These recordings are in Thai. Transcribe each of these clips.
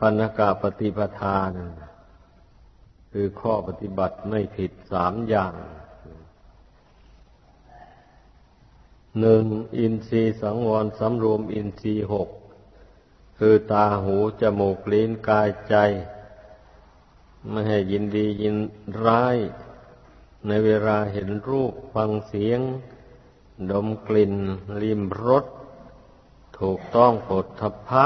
ปัญกาปฏิปทานะคือข้อปฏิบัติไม่ผิดสามอย่าง หนึ่งอินทรีย์สังวรสำรวมอินทรีย์หก คือตาหูจมูกลิ้นกายใจ ไม่ให้ยินดียินร้าย ในเวลาเห็นรูปฟังเสียง ดมกลิ่นลิมรสถูกต้องผลทพะ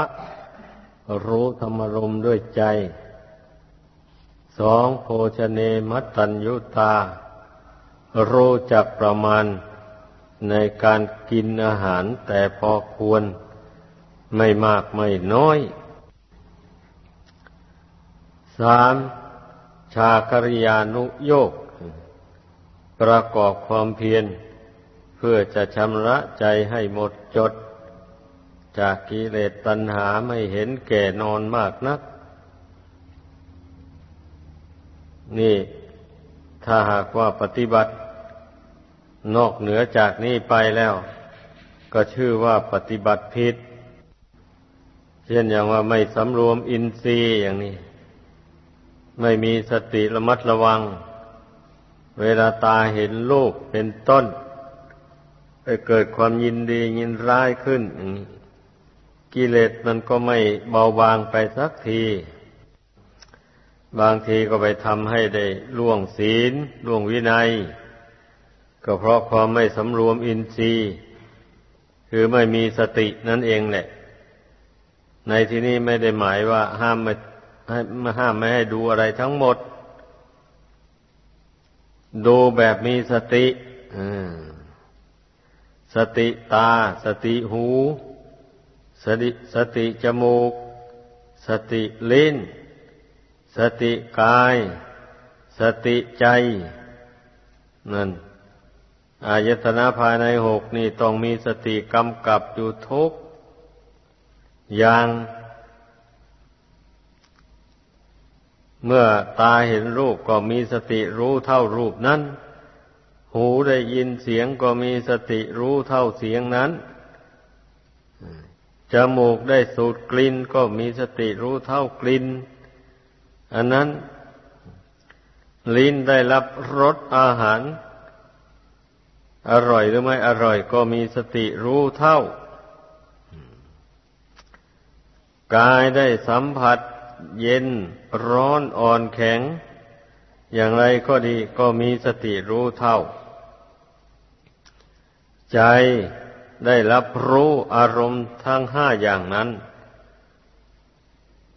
รู้ธรรมรมด้วยใจ สองโภชเนมัตตัญยุตา รู้จักประมาณในการกินอาหารแต่พอควร ไม่มากไม่น้อยสามชาคริยานุโยก ประกอบความเพียร เพื่อจะชำระใจให้หมดจด จากกิเลสตัณหาไม่เห็นแก่นอนมากนัก นี่ถ้าหากว่าปฏิบัติ นอกเหนือจากนี้ไปแล้ว ก็ชื่อว่าปฏิบัติผิด เช่นอย่างว่าไม่สำรวมอินทรีย์อย่างนี้ ไม่มีสติระมัดระวัง เวลาตาเห็นโลกเป็นต้นไปเกิดความยินดียินร้ายขึ้นอย่างนี้ กิเลสมันก็ไม่เบาบางไปสักที บางทีก็ไปทำให้ได้ล่วงศีลล่วงวินัย ก็เพราะความไม่สำรวมอินทรีย์ คือไม่มีสตินั่นเองแหละ ในที่นี้ไม่ได้หมายว่าห้ามไม่ให้ห้ามไม่ให้ดูอะไรทั้งหมด ดูแบบมีสติสติตา สติหู ส ติสติจมูก สติลิ้น สติกาย สติใจ นั่น อายตนะภายในหกนี่ต้องมีสติกำกับอยู่ทุกอย่างเมื่อตาเห็นรูปก็มีสติรู้เท่ารูปนั้น หูได้ยินเสียงก็มีสติรู้เท่าเสียงนั้น จมูกได้สูดกลิ่นก็มีสติรู้เท่ากลิ่นอันนั้น ลิ้นได้รับรสอาหาร อร่อยหรือไม่อร่อยก็มีสติรู้เท่ากายได้สัมผัส เย็นร้อนอ่อนแข็ง อย่างไรก็ดีก็มีสติรู้เท่า ใจ ได้รับรู้อารมณ์ทั้งห้าอย่างนั้น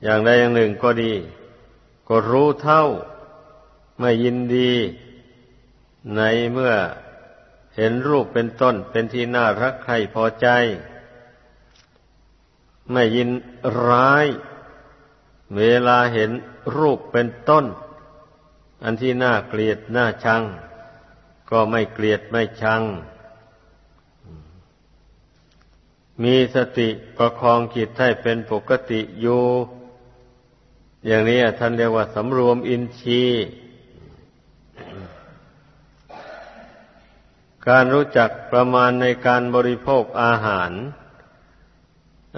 อย่างใดอย่างหนึ่งก็ดี ก็รู้เท่า ไม่ยินดี ในเมื่อเห็นรูปเป็นต้นเป็นที่น่ารักใครพอใจ ไม่ยินร้าย เวลาเห็นรูปเป็นต้น อันที่น่าเกลียดน่าชัง ก็ไม่เกลียดไม่ชัง มีสติประคองจิตให้เป็นปกติอยู่ อย่างนี้ท่านเรียกว่าสำรวมอินทรีย์การรู้จักประมาณในการบริโภคอาหาร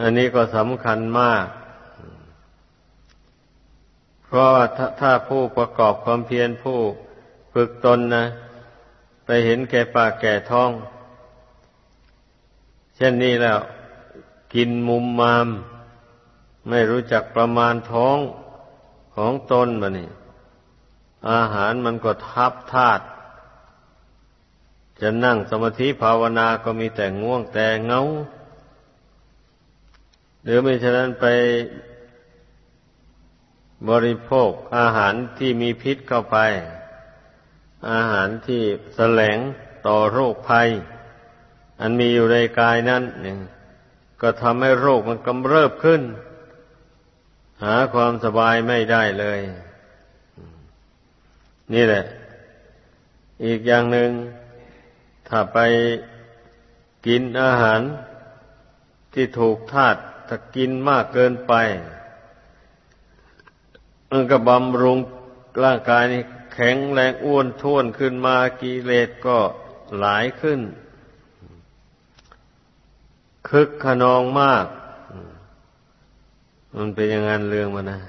อันนี้ก็สำคัญมาก เพราะถ้าถ้าผู้ประกอบความเพียรผู้ฝึกตนนะ ไปเห็นแก่ปากแก่ท้อง เช่นนี้แล้ว กินมุมมาม ไม่รู้จักประมาณท้องของตนมานี่อาหารมันก็ทับธาตุจะนั่งสมาธิภาวนาก็มีแต่ง่วงแต่เงา หรือไม่ฉะนั้นไปบริโภคอาหารที่มีพิษเข้าไป อาหารที่แสลงต่อโรคภัย อันมีอยู่ในกายนั้นก็ทำให้โรคมันกำเริบขึ้น หาความสบายไม่ได้เลย นี่แหละ อีกอย่างหนึ่งถ้าไปกินอาหารที่ถูกธาตุถ้ากินมากเกินไปมันก็บำรุงร่างกายนี่แข็งแรงอ้วนท้วนขึ้นมากิเลสก็หลายขึ้น คึกขนองมาก มันเป็นอย่างนั้นเรื่องมันนะ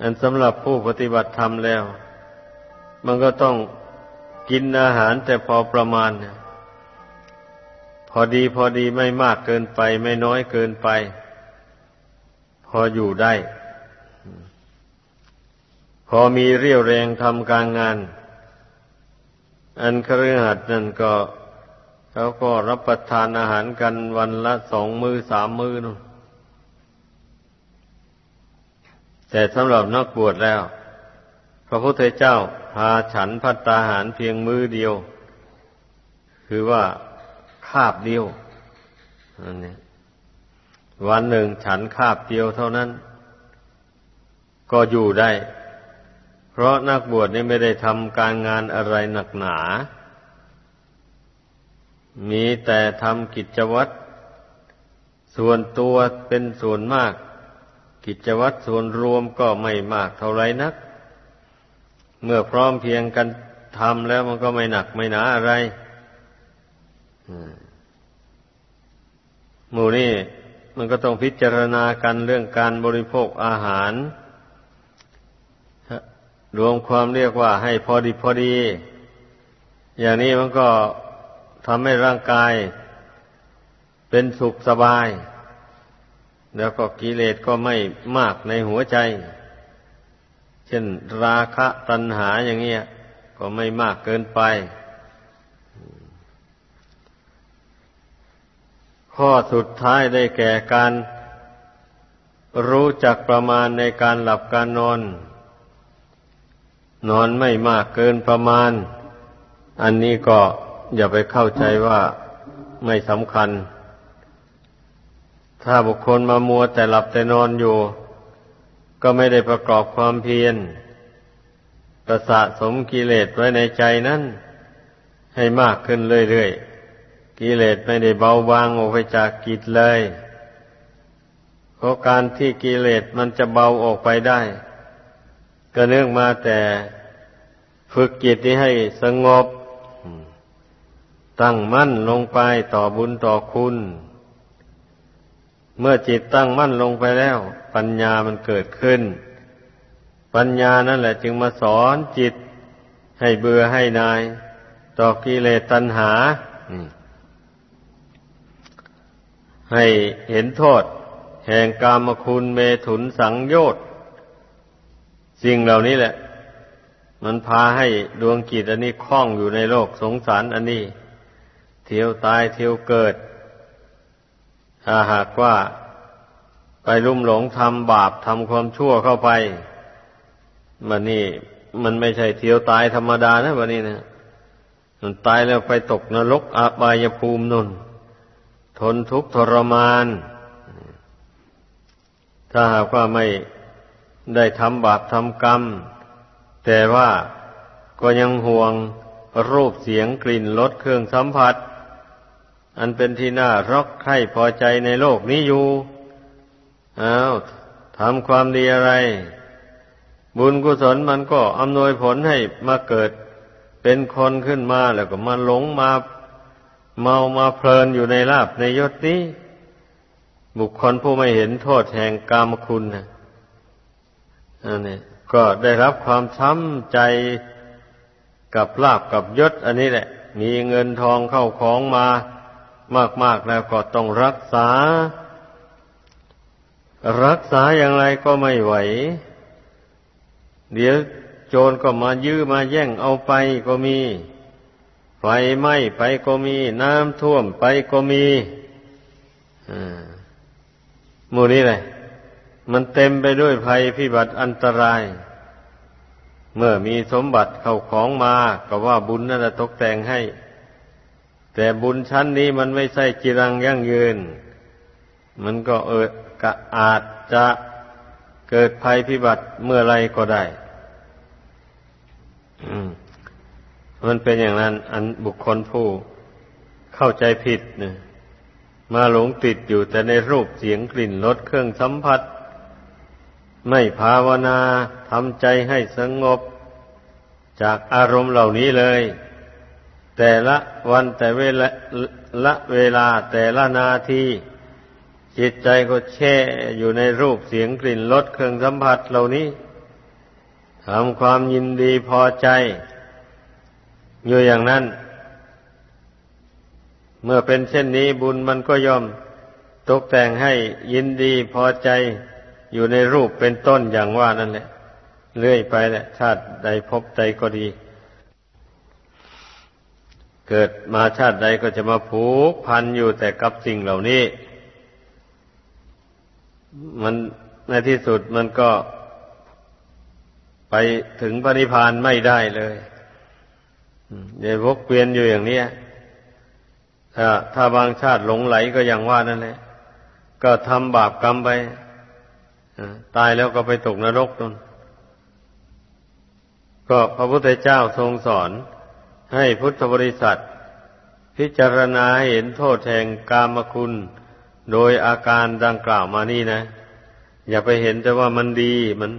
อันสำหรับผู้ปฏิบัติธรรมแล้ว มันก็ต้องกินอาหารแต่พอประมาณเนี่ยพอดีพอดีไม่มากเกินไป ไม่น้อยเกินไป พออยู่ได้ พอมีเรี่ยวแรงทำการงาน อันครือหัดนั่นก็ เขาก็รับประทานอาหารกันวันละสองมือสามมือนู่นแต่สำหรับนักบวชแล้ว พระพุทธเจ้าพาฉันพัตตาหารเพียงมือเดียว คือว่าคาบเดียวอันนี้วันหนึ่งฉันคาบเดียวเท่านั้น ก็อยู่ได้ เพราะนักบวชนี่ไม่ได้ทำการงานอะไรหนักหนา มีแต่ทำกิจวัตรส่วนตัวเป็นส่วนมาก กิจวัตรส่วนรวมก็ไม่มากเท่าไรนัก เมื่อพร้อมเพียงกันทำแล้วมันก็ไม่หนักไม่หนาอะไรหมู่นี่มันก็ต้องพิจารณากันเรื่องการบริโภคอาหาร รวมความเรียกว่าให้พอดีพอดี อย่างนี้มันก็ ทำให้ร่างกายเป็นสุขสบาย แล้วก็กิเลสก็ไม่มากในหัวใจ เช่นราคะตัณหาอย่างเงี้ย ก็ไม่มากเกินไป ข้อสุดท้ายได้แก่การรู้จักประมาณในการหลับการนอน นอนไม่มากเกินประมาณ อันนี้ก็ อย่าไปเข้าใจว่าไม่สำคัญ ถ้าบุคคลมามัวแต่หลับแต่นอนอยู่ ก็ไม่ได้ประกอบความเพียรประสะสมกิเลสไว้ในใจนั้น ให้มากขึ้นเรื่อยๆ กิเลสไม่ได้เบาบางออกไปจากกิจเลย เพราะการที่กิเลสมันจะเบาออกไปได้ ก็เนื่องมาแต่ฝึกจิตนี้ให้สงบ ตั้งมั่นลงไปต่อบุญต่อคุณ เมื่อจิตตั้งมั่นลงไปแล้ว ปัญญามันเกิดขึ้น ปัญญานั่นแหละจึงมาสอนจิตให้เบื่อให้นาย ต่อกิเลสตัณหา ให้เห็นโทษ แห่งกามคุณเมถุนสังโยชน์สิ่งเหล่านี้แหละ มันพาให้ดวงกิจอันนี้คล้องอยู่ในโลกสงสารอันนี้ ที่ยวตายเที่ยวเกิด ถ้าหากว่าไปลุ่มหลงทำบาปทำความชั่วเข้าไป มันนี่ มันไม่ใช่เที่ยวตายธรรมดานะวันนี้นะมันตายแล้วไปตกนรกอาบายภูมินนทนทุกข์ทรมาน ถ้าหากว่าไม่ได้ทำบาปทำกรรม แต่ว่าก็ยังห่วงรูปเสียงกลิ่นรสเครื่องสัมผัส อันเป็นที่น่ารักใคร่พอใจในโลกนี้อยู่อ้าวทำความดีอะไร บุญกุศลมันก็อำนวยผลให้มาเกิดเป็นคนขึ้นมาแล้วก็มาหลงมาเมามาเพลินอยู่ในลาบในยศนี้ บุคคลผู้ไม่เห็นโทษแห่งกรรมคุณนะอันนี้ก็ได้รับความช้ำใจกับลาบกับยศ อันนี้แหละ มีเงินทองเข้าของมา มาก ๆแล้วก็ต้องรักษา รักษาอย่างไรก็ไม่ไหว เดี๋ยวโจรก็มายื้อมาแย่งเอาไปก็มี ไฟไหม้ไปก็มี น้ำท่วมไปก็มีหมู่นี้เลยมันเต็มไปด้วยภัยพิบัติอันตราย เมื่อมีสมบัติเข้าของมาก็ว่าบุญนั่นตกแต่งให้ แต่บุญชั้นนี้มันไม่ใช่จิรังยั่งยืน มันก็เออกะอาจจะเกิดภัยพิบัติเมื่อไรก็ได้มมันเป็นอย่างนั้น อันบุคคลผู้เข้าใจผิดเนี่ยมาหลงติดอยู่แต่ในรูปเสียงกลิ่นรสเครื่องสัมผัส ไม่ภาวนาทำใจให้สงบ จากอารมณ์เหล่านี้เลย แต่ละวันแต่เวลาละเวลาแต่ละนาที จิตใจก็แช่อยู่ในรูปเสียงกลิ่นรสเครื่องสัมผัสเหล่านี้ทำความยินดีพอใจ อยู่อย่างนั้น เมื่อเป็นเช่นนี้บุญมันก็ย่อมตกแต่งให้ยินดีพอใจอยู่ในรูปเป็นต้นอย่างว่านั่นแหละ เรื่อยไปแหละชาติใดพบใดก็ดี เกิดมาชาติใดก็จะมาผูกพันอยู่แต่กับสิ่งเหล่านี้ มันในที่สุดมันก็ไปถึงปณิพานไม่ได้เลยเดี๋ยววกเวียนอยู่อย่างนี้ถ้าถ้าบางชาติหลงไหลก็อย่างว่านั่นแหละ ก็ทำบาปกรรมไปตายแล้วก็ไปตกนรกนั่นก็พระพุทธเจ้าทรงสอน ให้พุทธบริษัท พิจารณาเห็นโทษแห่งกามคุณ โดยอาการดังกล่าวมานี่นะ อย่าไปเห็นแต่ว่ามันดีมัน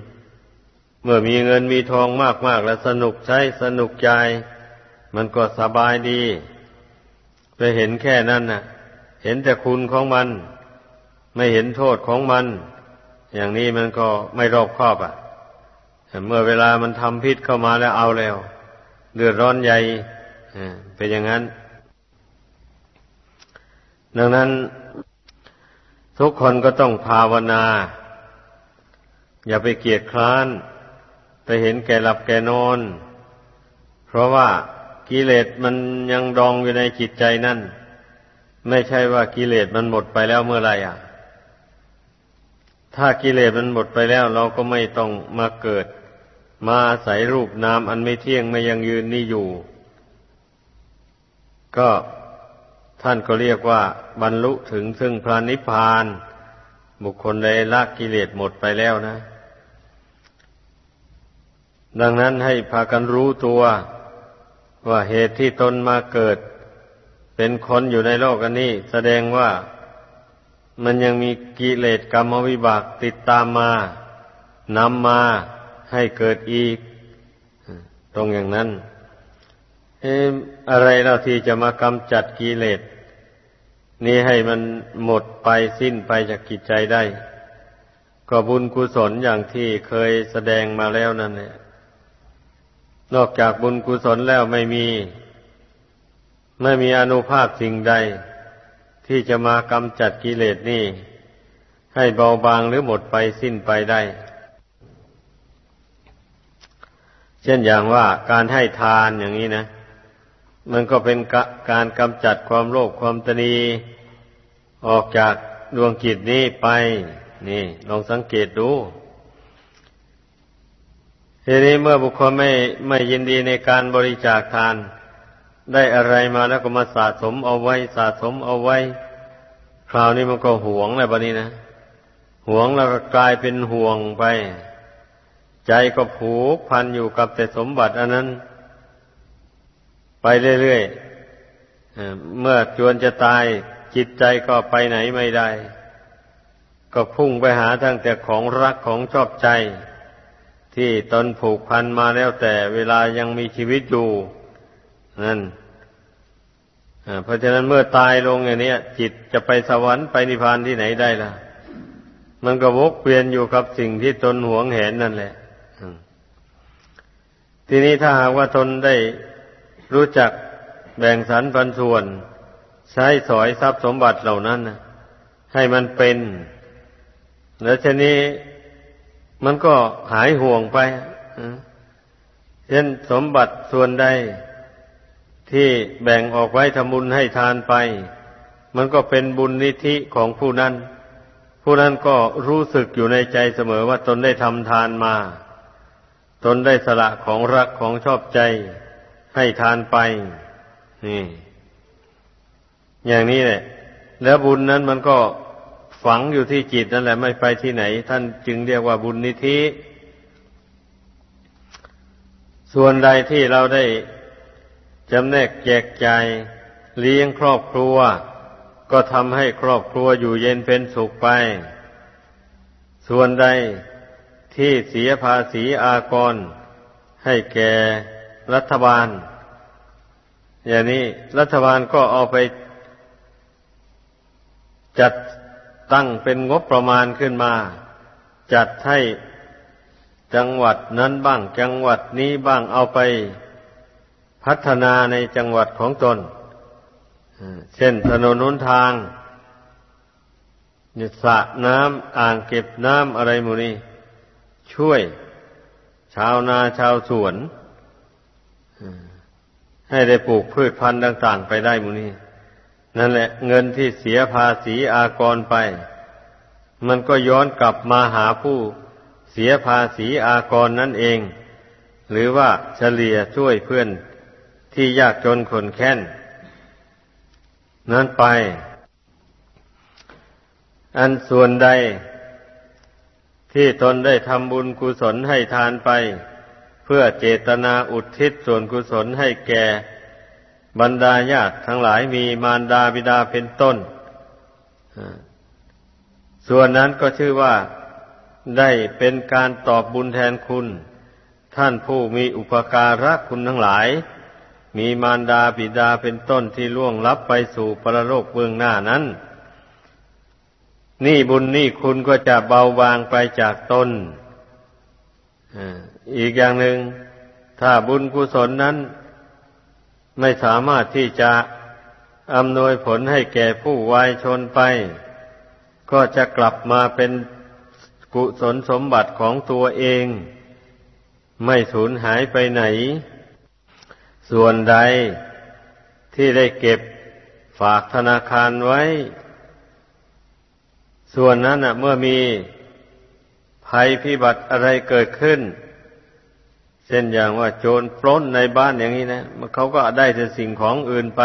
เมื่อมีเงินมีทองมากๆ แล้วสนุกใช้สนุกใจ มันก็สบายดี ไปเห็นแค่นั้นนะ่ะ เห็นแต่คุณของมัน ไม่เห็นโทษของมัน อย่างนี้มันก็ไม่รอบคอบอะ่ะเมื่อเวลามันทำพิษเข้ามาแล้วเอาแล้ว เดือดร้อนใหญ่เป็นอย่างนั้น ดังนั้นทุกคนก็ต้องภาวนา อย่าไปเกียดคร้าน ไปเห็นแก่หลับแก่นอน เพราะว่ากิเลสมันยังดองอยู่ในจิตใจนั่น ไม่ใช่ว่ากิเลสมันหมดไปแล้วเมื่อไรอะ ถ้ากิเลสมันหมดไปแล้ว เราก็ไม่ต้องมาเกิด มาอาศัยรูปนามอันไม่เที่ยงไม่ยังยืนนี่อยู่ ก็ท่านก็เรียกว่า บรรลุถึงซึ่งพระนิพพาน บุคคลใดละกิเลสหมดไปแล้วนะ ดังนั้นให้พากันรู้ตัว ว่าเหตุที่ตนมาเกิด เป็นคนอยู่ในโลกอันนี้ แสดงว่ามันยังมีกิเลสกรรมวิบากติดตามมานำมา ให้เกิดอีก ตรงอย่างนั้นเออะไรเราที่จะมากำจัดกิเลสนี้ให้มันหมดไปสิ้นไปจากกิจใจได้ ก็บุญกุศลอย่างที่เคยแสดงมาแล้วนั่นแหละนอกจากบุญกุศลแล้วไม่มี ไม่มีอนุภาพสิ่งใด ที่จะมากำจัดกิเลสนี่ ให้เบาบางหรือหมดไปสิ้นไปได้ เช่นอย่างว่าการให้ทานอย่างนี้นะ มันก็เป็นการกำจัดความโลภความตนีออกจากดวงจิตนี้ไป นี่ ลองสังเกตดูทีนี้เมื่อบุคคลไม่ไม่ยินดีในการบริจาคทาน ได้อะไรมาแล้วก็มาสะสมเอาไว้ สะสมเอาไว้ คราวนี้มันก็หวงแล้วบะนี้นะหวงแล้วก็กลายเป็นห่วงไป ใจก็ผูกพันอยู่กับแต่สมบัติอันนั้น ไปเรื่อยๆเมื่อจวนจะตายจิตใจก็ไปไหนไม่ได้ ก็พุ่งไปหาทั้งแต่ของรักของชอบใจ ที่ตนผูกพันมาแล้วแต่เวลายังมีชีวิตอยู่นั่นเพราะฉะนั้นเมื่อตายลงอย่างนี้จิตจะไปสวรรค์ไปนิพพานที่ไหนได้ล่ะ มันก็วกเวียนอยู่กับสิ่งที่ตนหวงเห็นนั่นแหละ ทีนี้ถ้าหากว่าตนได้รู้จักแบ่งสรรปันส่วน ใช้สอยทรัพย์สมบัติเหล่านั้นให้มันเป็น แล้วทีนี้มันก็หายห่วงไปเช่นสมบัติส่วนใดที่แบ่งออกไว้ทำบุญให้ทานไป มันก็เป็นบุญนิธิของผู้นั้น ผู้นั้นก็รู้สึกอยู่ในใจเสมอว่าตนได้ทำทานมา ตนได้สละของรักของชอบใจให้ทานไป นี่ อย่างนี้แหละ แล้วบุญนั้นมันก็ฝังอยู่ที่จิตนั่นแหละไม่ไปที่ไหน ท่านจึงเรียกว่าบุญนิธิ ส่วนใดที่เราได้จำแนกแจกใจเลี้ยงครอบครัว ก็ทำให้ครอบครัวอยู่เย็นเป็นสุขไป ส่วนใด ที่เสียภาษีอากร ให้แก่รัฐบาล อย่างนี้รัฐบาลก็เอาไป จัดตั้งเป็นงบประมาณขึ้นมา จัดให้จังหวัดนั้นบ้าง จังหวัดนี้บ้างเอาไปพัฒนาในจังหวัดของตน เช่นถนนนุนทางสระน้ำอ่างเก็บน้ำอะไรมูนี้ ช่วย ชาวนาชาวสวนให้ได้ปลูกพืชพันธุ์ต่าง ๆ ไปได้มูนี้นั่นแหละ เงินที่เสียภาษีอากรไป มันก็ย้อนกลับมาหาผู้เสียภาษีอากรนั่นเอง หรือว่าเฉลี่ยช่วยเพื่อนที่ยากจนคนแค้นนั้นไป อันส่วนใด ที่ตนได้ทำบุญกุศลให้ทานไป เพื่อเจตนาอุทิศส่วนกุศลให้แก่ บรรดาญาติทั้งหลายมีมารดาบิดาเป็นต้น ส่วนนั้นก็ชื่อว่าได้เป็นการตอบบุญแทนคุณ ท่านผู้มีอุปการะคุณทั้งหลาย มีมารดาบิดาเป็นต้นที่ล่วงลับไปสู่ปรโลกเบื้องหน้านั้น นี่บุญนี่คุณก็จะเบาบางไปจากตนอีกอย่างหนึ่งถ้าบุญกุศลนั้น ไม่สามารถที่จะอำนวยผลให้แก่ผู้วายชนไป ก็จะกลับมาเป็นกุศลสมบัติของตัวเอง ไม่สูญหายไปไหน ส่วนใดที่ได้เก็บฝากธนาคารไว้ ส่วนนั้นเมื่อมีภัยพิบัติอะไรเกิดขึ้น เช่นอย่างว่าโจรปล้นในบ้านอย่างนี้นะเขาก็ได้แต่สิ่งของอื่นไป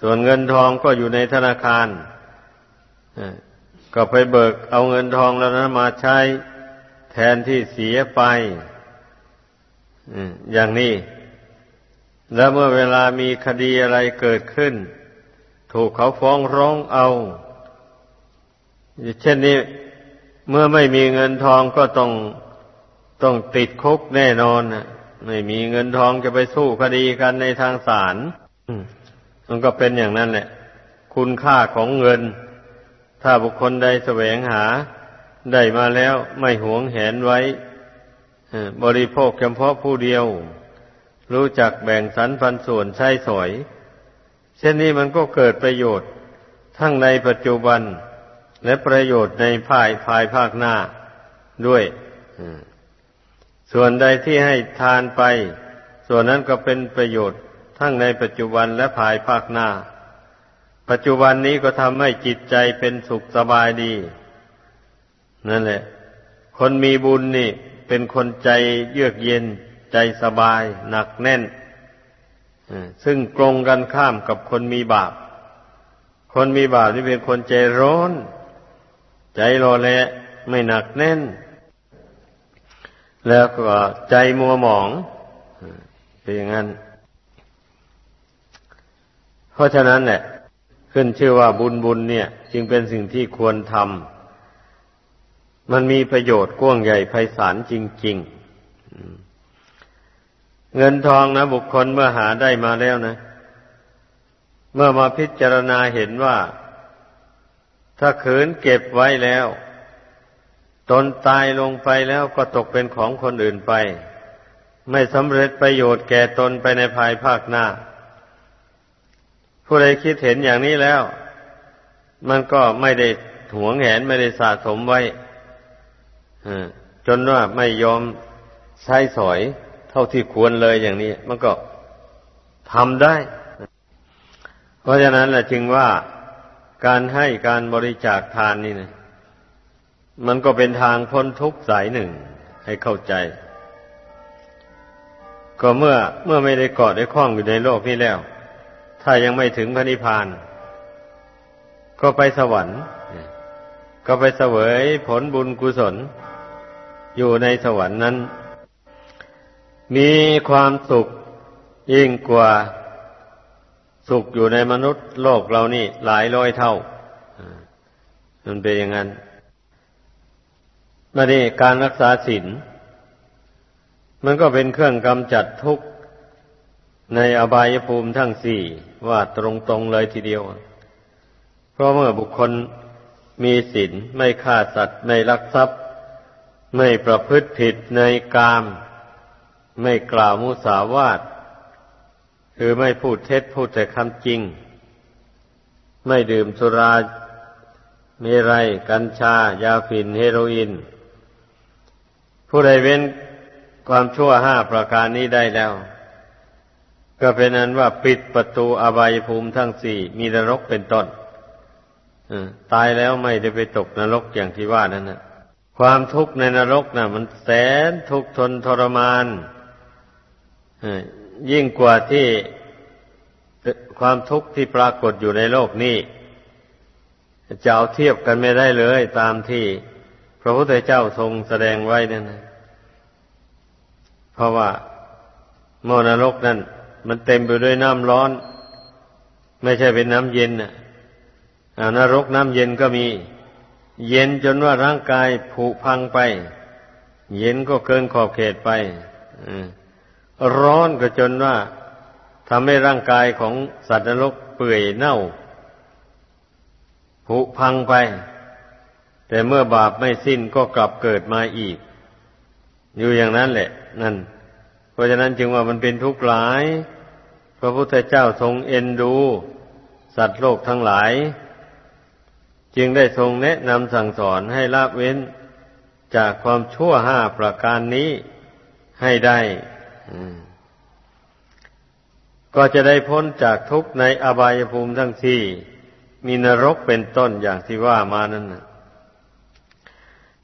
ส่วนเงินทองก็อยู่ในธนาคารก็ไปเบิกเอาเงินทองแล้วนะมาใช้แทนที่เสียไปอย่างนี้ แล้วเมื่อเวลามีคดีอะไรเกิดขึ้น ถูกเขาฟ้องร้องเอา เช่นนี้เมื่อไม่มีเงินทองก็ต้องต้องติดคุกแน่นอนไม่มีเงินทองจะไปสู้คดีกันในทางศาลมันก็เป็นอย่างนั้นแหละ คุณค่าของเงิน ถ้าบุคคลใดแสวงหาได้มาแล้วไม่หวงแหนไว้บริโภคเฉพาะผู้เดียว รู้จักแบ่งสรรปันส่วนใช้สอย เช่นนี้มันก็เกิดประโยชน์ ทั้งในปัจจุบัน และประโยชน์ในภายภายภาคหน้าด้วยส่วนใดที่ให้ทานไป ส่วนนั้นก็เป็นประโยชน์ทั้งในปัจจุบันและภายภาคหน้า ปัจจุบันนี้ก็ทำให้จิตใจเป็นสุขสบายดี นั่นแหละ คนมีบุญนี่ เป็นคนใจเยือกเย็น ใจสบาย หนักแน่นซึ่งตรงกันข้ามกับคนมีบาป คนมีบาปนี่เป็นคนใจร้อน ใจรอแลไม่หนักแน่น แล้วก็ใจมัวหมองเป็นอย่างนั้น เพราะฉะนั้นเนี่ยขึ้นชื่อว่าบุญบุญเนี่ย จึงเป็นสิ่งที่ควรทำมันมีประโยชน์กว้างใหญ่ไพศาลจริง ๆ เงินทองนะ บุคคลเมื่อหาได้มาแล้วนะ เมื่อมาพิจารณาเห็นว่า ถ้าขืนเก็บไว้แล้ว ตนตายลงไปแล้วก็ตกเป็นของคนอื่นไป ไม่สำเร็จประโยชน์แก่ตนไปในภายภาคหน้า ผู้ใดคิดเห็นอย่างนี้แล้ว มันก็ไม่ได้หวงแหนไม่ได้สะสมไว้จนว่าไม่ยอมใช้สอยเท่าที่ควรเลยอย่างนี้ มันก็ทำได้ เพราะฉะนั้นแหละจึงว่า การให้การบริจาคทานนี่นะมันก็เป็นทางพ้นทุกข์สายหนึ่งให้เข้าใจ ก็เมื่อเมื่อไม่ได้เกาะได้คล้องอยู่ในโลกนี้แล้ว ถ้ายังไม่ถึงพระนิพพาน ก็ไปสวรรค์ ก็ไปเสวยผลบุญกุศล อยู่ในสวรรค์นั้น มีความสุขยิ่งกว่า สุขอยู่ในมนุษย์โลกเรานี่หลายร้อยเท่า มันเป็นอย่างนั้นมาดีการรักษาศีลมันก็เป็นเครื่องกำจัดทุกข์ในอบายภูมิทั้งสี่ว่าตรงๆเลยทีเดียว เพราะเมื่อบุคคลมีศีลไม่ฆ่าสัตว์ ไม่ลักทรัพย์ ไม่ประพฤติผิดในกาม ไม่กล่าวมุสาวาท คือไม่พูดเท็จพูดแต่คำจริง ไม่ดื่มสุราเมรัยกัญชา ยาฝิ่นเฮโรอีนผู้ใดเว้นความชั่วห้าประการนี้ได้แล้ว ก็เป็นนั้นว่าปิดประตูอบายภูมิทั้งสี่มีนรกเป็นต้นตายแล้วไม่ได้ไปตกนรกอย่างที่ว่านั่นนะความทุกข์ในนรกนะ่ะ มันแสนทุกข์ทนทรมาน ยิ่งกว่าที่ความทุกข์ที่ปรากฏอยู่ในโลกนี้จะเอาเทียบกันไม่ได้เลย ตามที่พระพุทธเจ้าทรงแสดงไว้นั่นนะเพราะว่าโมนรกนั่นมันเต็มไปด้วยน้ำร้อน ไม่ใช่เป็นน้ำเย็นน่ะนรกน้ำเย็นก็มี เย็นจนว่าร่างกายผุพังไป เย็นก็เกินขอบเขตไป ร้อนก็จนว่าทำให้ร่างกายของสัตว์นรกเปื่อยเน่า ผุพังไป แต่เมื่อบาปไม่สิ้นก็กลับเกิดมาอีก อยู่อย่างนั้นแหละ นั่น เพราะฉะนั้นจึงว่ามันเป็นทุกข์หลาย พระพุทธเจ้าทรงเอ็นดู สัตว์โลกทั้งหลาย จึงได้ทรงแนะนำสั่งสอนให้ละเว้น จากความชั่วห้าประการนี้ให้ได้ ก็จะได้พ้นจากทุกข์ในอบายภูมิทั้งสี่ มีนรกเป็นต้นอย่างที่ว่ามานั่นนะ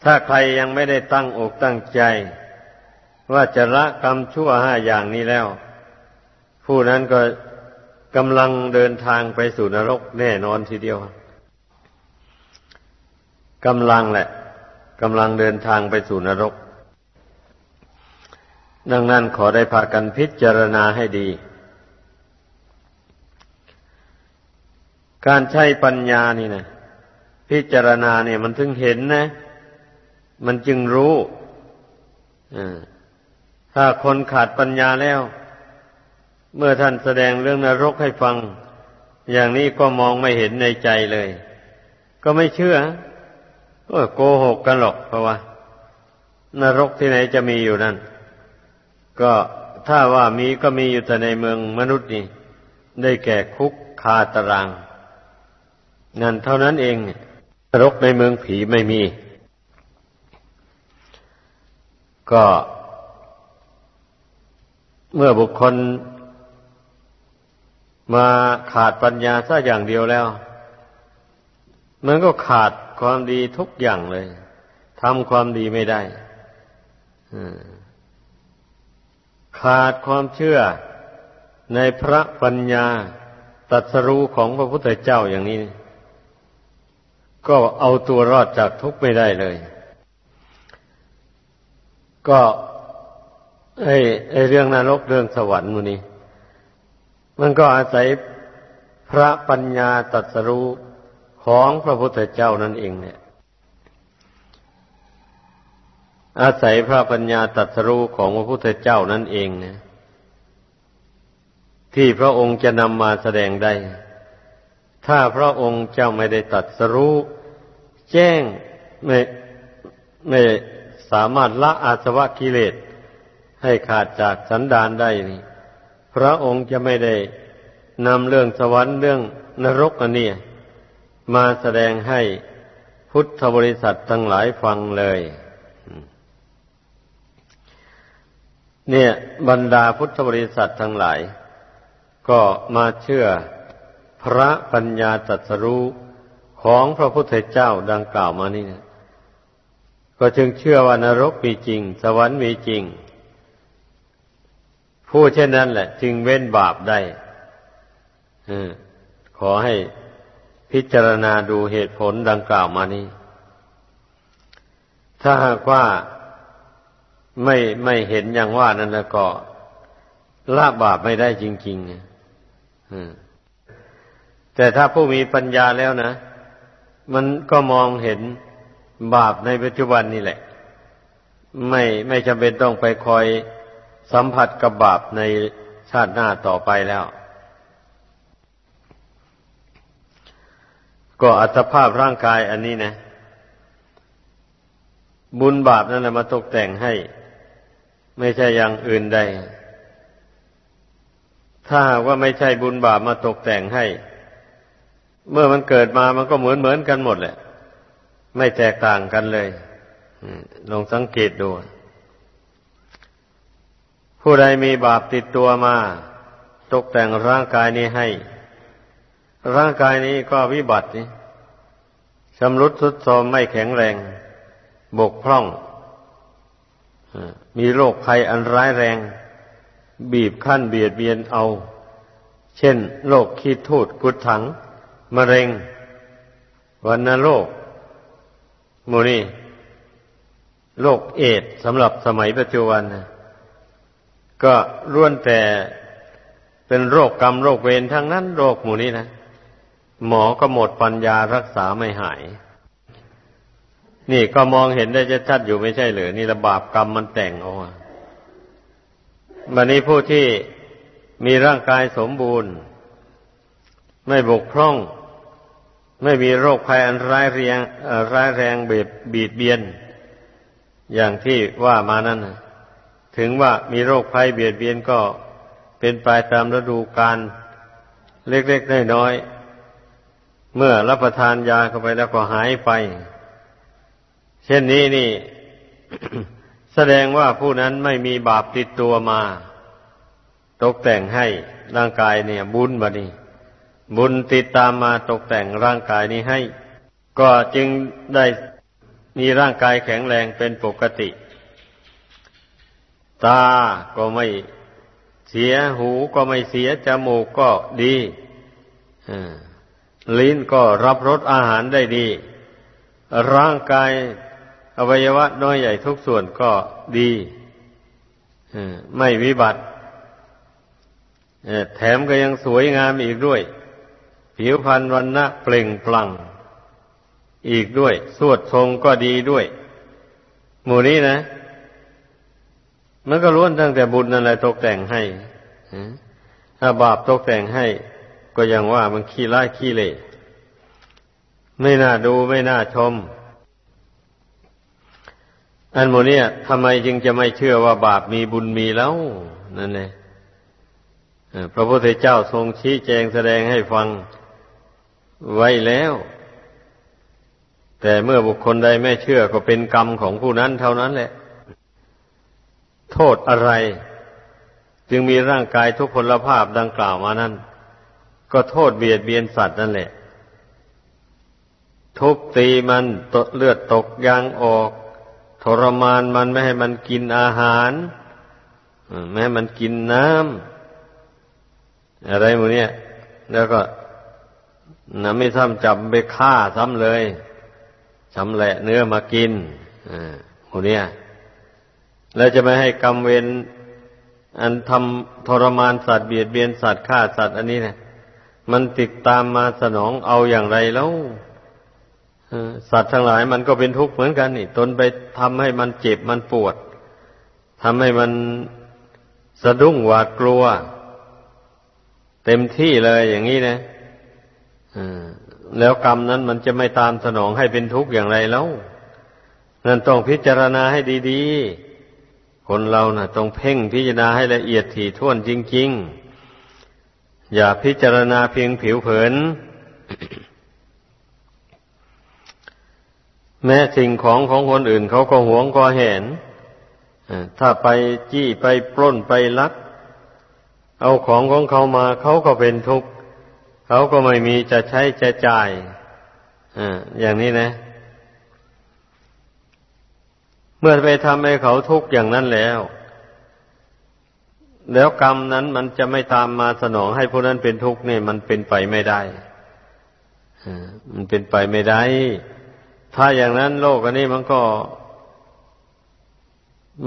ถ้าใครยังไม่ได้ตั้งอกตั้งใจ ว่าจะละกรรมชั่วห้าอย่างนี้แล้ว ผู้นั้นก็กำลังเดินทางไปสู่นรกแน่นอนทีเดียวกำลังแหละกำลังเดินทางไปสู่นรก ดังนั้นขอได้พากันพิจารณาให้ดี การใช้ปัญญานี่นะพิจารณาเนี่ยมันถึงเห็นนะ มันจึงรู้ถ้าคนขาดปัญญาแล้ว เมื่อท่านแสดงเรื่องนรกให้ฟัง อย่างนี้ก็มองไม่เห็นในใจเลย ก็ไม่เชื่อก็โกหกกันหรอกเพราะว่า นรกที่ไหนจะมีอยู่นั่น ก็ถ้าว่ามีก็มีอยู่แต่ในเมืองมนุษย์นี่ ได้แก่คุกคาตาราง นั่นเท่านั้นเองนรกในเมืองผีไม่มี ก็เมื่อบุคคลมาขาดปัญญาซะอย่างเดียวแล้ว มันก็ขาดความดีทุกอย่างเลยทำความดีไม่ได้ ขาดความเชื่อในพระปัญญาตัสรู้ของพระพุทธเจ้าอย่างนี้ ก็เอาตัวรอดจากทุกข์ไม่ได้เลย ก็ไอ้ไอ้เรื่องนรกเรื่องสวรรค์มูนี้ มันก็อาศัยพระปัญญาตรัสรู้ของพระพุทธเจ้านั่นเองเนี่ย อาศัยพระปัญญาตรัสรู้ของพระพุทธเจ้านั่นเองเนี่ยที่พระองค์จะนำมาแสดงได้ ถ้าพระองค์เจ้าไม่ได้ตัดสรู้แจ้งไม่ไม่สามารถละอาสวะกิเลสให้ขาดจากสันดานได้นี่พระองค์จะไม่ได้นำเรื่องสวรรค์เรื่องนรกอันนี้มาแสดงให้พุทธบริษัททั้งหลายฟังเลย เนี่ย บรรดาพุทธบริษัททั้งหลาย ก็มาเชื่อพระปัญญาตรัสรู้ของพระพุทธเจ้าดังกล่าวมานี่นะก็จึงเชื่อว่านรกมีจริง สวรรค์มีจริง ผู้เช่นนั้นแหละ จึงเว้นบาปได้ขอให้พิจารณาดูเหตุผลดังกล่าวมานี้ ถ้าหากว่า ไม่ไม่เห็นอย่างว่านั้นแล้วก็ละบาปไม่ได้จริงๆแต่ถ้าผู้มีปัญญาแล้วนะ มันก็มองเห็นบาปในปัจจุบันนี่แหละ ไม่ไม่จำเป็นต้องไปคอยสัมผัสกับบาปในชาติหน้าต่อไปแล้ว ก็อัตภาพร่างกายอันนี้นะ บุญบาปนั่นแหละมาตกแต่งให้ ไม่ใช่อย่างอื่นใด ถ้าว่าไม่ใช่บุญบาปมาตกแต่งให้ เมื่อมันเกิดมามันก็เหมือนเหมือนกันหมดแหละ ไม่แตกต่างกันเลยลองสังเกตดู ผู้ใดมีบาปติดตัวมา ตกแต่งร่างกายนี้ให้ ร่างกายนี้ก็วิบัตินี่ชำรุดทรุดโทรมไม่แข็งแรง บกพร่อง มีโรคภัยอันร้ายแรง บีบคั้นเบียดเบียนเอา เช่นโรคขีดทูดกุดถัง มะเร็ง วันนโรคโมนี่โรคเอดสำหรับสมัยปัจจุบันนะก็ร่วนแต่เป็นโรคกรรมโรคเวรทั้งนั้น โรคหมู่นี้นะ หมอก็หมดปัญญารักษาไม่หาย นี่ก็มองเห็นได้ชัดอยู่ไม่ใช่หรือนี่ระบาปกรรมมันแต่งเอาบันนี้ผู้ที่มีร่างกายสมบูรณ์ ไม่บกพร่อง ไม่มีโรคภัยอันร้ายเรียงร้ายแรงเบียดบีดเบียน อย่างที่ว่ามานั้นถึงว่ามีโรคภัยเบียดเบียนก็เป็นไปตามฤดูกาลเล็กๆน้อยๆเมื่อรับประทานยาเข้าไปแล้วก็หายไป เช่นนี้นี่ แสดงว่าผู้นั้นไม่มีบาปติดตัวมา ตกแต่งให้ร่างกายเนี่ย บุญบานี่บุญติดตามมาตกแต่งร่างกายนี้ให้ ก็จึงได้มีร่างกายแข็งแรงเป็นปกติ ตาก็ไม่เสียหูก็ไม่เสียจมูกก็ดีลิ้นก็รับรสอาหารได้ดี ร่างกาย อวัยวะน้อยใหญ่ทุกส่วนก็ดีไม่วิบัติแถมก็ยังสวยงามอีกด้วย ผิวพรรณวันนะเปล่งปลั่ง อีกด้วย สวดทรงก็ดีด้วย หมู่นี้นะ มันก็ล้วนตั้งแต่บุญนั่นแหละตกแต่งให้ถ้าบาปตกแต่งให้ ก็ยังว่ามันขี้ร้ายขี้เละไม่น่าดูไม่น่าชม อันโมเนี่ยทำไมจึงจะไม่เชื่อว่าบาปมีบุญมีแล้วนั่นเลยพระพุทธเจ้าทรงชี้แจงแสดงให้ฟังไว้แล้ว แต่เมื่อบุคคลใดไม่เชื่อก็เป็นกรรมของผู้นั้นเท่านั้นแหละ โทษอะไร จึงมีร่างกายทุกพลภาพดังกล่าวมานั้น ก็โทษเบียดเบียนสัตว์นั่นแหละ ทุบตีมันตเลือดตกยางออก ทรมานมันไม่ให้มันกินอาหารไม่ให้มันกินน้ำอะไรหมดเนี่ย แล้วก็นะไม่ซ้ำจับไปฆ่าซ้ำเลยชำแหละเนื้อมากินอหมเนี่ย แล้วจะไม่ให้กรรมเวรอันทำทรมานสัตว์เบียดเบียนสัตว์ฆ่าสัตว์อันนี้นะมันติดตามมาสนองเอาอย่างไรแล้ว สัตว์ทั้งหลายมันก็เป็นทุกข์เหมือนกันนี่ตนไปทำให้มันเจ็บมันปวดทำให้มันสะดุ้งหวาดกลัว เต็มที่เลยอย่างนี้นะแล้วกรรมนั้นมันจะไม่ตามสนองให้เป็นทุกข์อย่างไรแล้ว นั่นต้องพิจารณาให้ดีๆ คนเรานะ่ะต้องเพ่งพิจารณาให้ละเอียดถี่ถ้วนจริง ๆ อย่าพิจารณาเพียงผิวเผิน แม้สิ่งของของคนอื่นเขาก็หวงก็เห็นถ้าไปจี้ไปปล้นไปลัก เอาของของเขามาเขาก็เป็นทุกข์เขาก็ไม่มีจะใช้จะจ่ายอย่างนี้นะ เมื่อไปทำให้เขาทุกข์อย่างนั้นแล้ว แล้วกรรมนั้นมันจะไม่ตามมาสนองให้ผู้นั้นเป็นทุกข์เนี่ยมันเป็นไปไม่ได้มันเป็นไปไม่ได้ ถ้าอย่างนั้นโลกอันนี้มันก็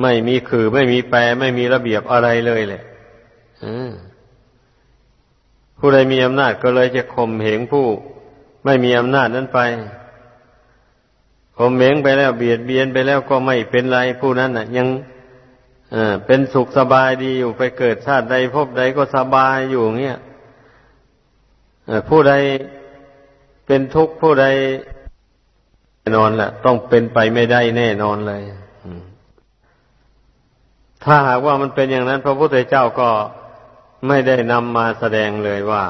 ไม่มีคือ ไม่มีแปร ไม่มีระเบียบอะไรเลยแหละผู้ใดมีอำนาจก็เลยจะข่มเหงผู้ ไม่มีอำนาจนั้นไปข่มเหงไปแล้วเบียดเบียนไปแล้วก็ไม่เป็นไรผู้นั้นน่ะ ยังเป็นสุขสบายดีอยู่ไปเกิดชาติใดพบใดก็สบายอยู่เงี้ยผู้ใดเป็นทุกข์ผู้ใด น่นอนแหละต้องเป็นไปไม่ได้แน่นอนเลยถ้าหากว่ามันเป็นอย่างนั้น พระพุทธเจ้าก็ไม่ได้นำมาแสดงเลยว่า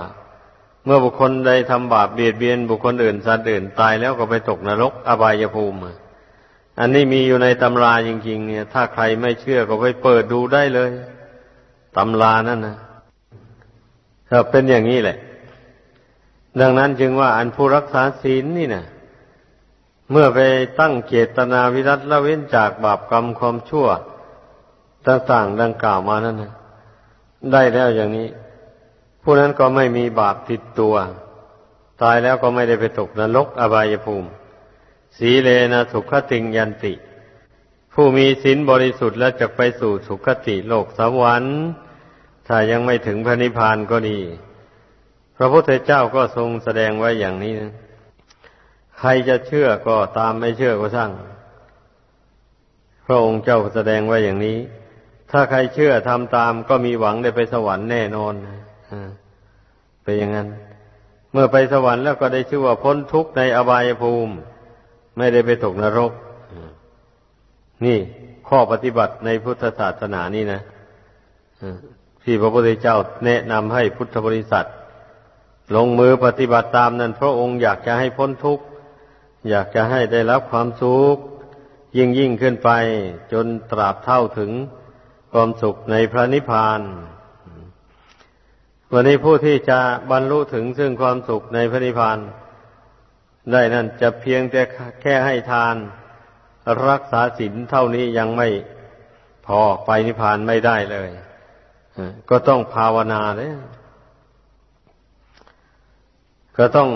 เมื่อบุคคลใดทำบาปเบียดเบียนบุคคลอื่นสัตว์อื่นตายแล้วก็ไปตกนรกอบายภูมิ อันนี้มีอยู่ในตำราจริง ๆ เนี่ย ถ้าใครไม่เชื่อก็ไปเปิดดูได้เลยตำรานั่นนะถ้าเป็นอย่างนี้แหละ ดังนั้นจึงว่าอันผู้รักษาศีลนี่นะ เมื่อไปตั้งเจตนาวิรัตละเว้นจากบาปกรรมความชั่วต่างๆดังกล่าวมานั่นนะได้แล้วอย่างนี้ ผู้นั้นก็ไม่มีบาปติดตัว ตายแล้วก็ไม่ได้ไปตกนรกอบายภูมิ สีเลนะสุขติงยันติ ผู้มีศีลบริสุทธิ์แล้วจะไปสู่สุขติโลกสวรรค์ ถ้ายังไม่ถึงพระนิพพานก็ดี พระพุทธเจ้าก็ทรงแสดงไว้อย่างนี้นะ ใครจะเชื่อก็ตามไม่เชื่อก็ช่าง พระองค์เจ้าแสดงไว้อย่างนี้ ถ้าใครเชื่อทำตามก็มีหวังได้ไปสวรรค์แน่นอนเป็นอย่างนั้น เมื่อไปสวรรค์แล้วก็ได้ชื่อว่าพ้นทุกข์ในอบายภูมิ ไม่ได้ไปตกนรก นี่ข้อปฏิบัติในพุทธศาสนานี่นะที่พระพุทธเจ้าแนะนำให้พุทธบริษัท ลงมือปฏิบัติตามนั้น พระองค์อยากจะให้พ้นทุกข์ อยากจะให้ได้รับความสุขยิ่งยิ่งขึ้นไป จนตราบเท่าถึงความสุขในพระนิพพาน วันนี้ผู้ที่จะบรรลุถึงซึ่งความสุขในพระนิพพาน ได้นั่นจะเพียงแต่แค่ให้ทาน รักษาศีลเท่านี้ยังไม่พอไปนิพพานไม่ได้เลย ก็ต้องภาวนาเลยก็ต้อง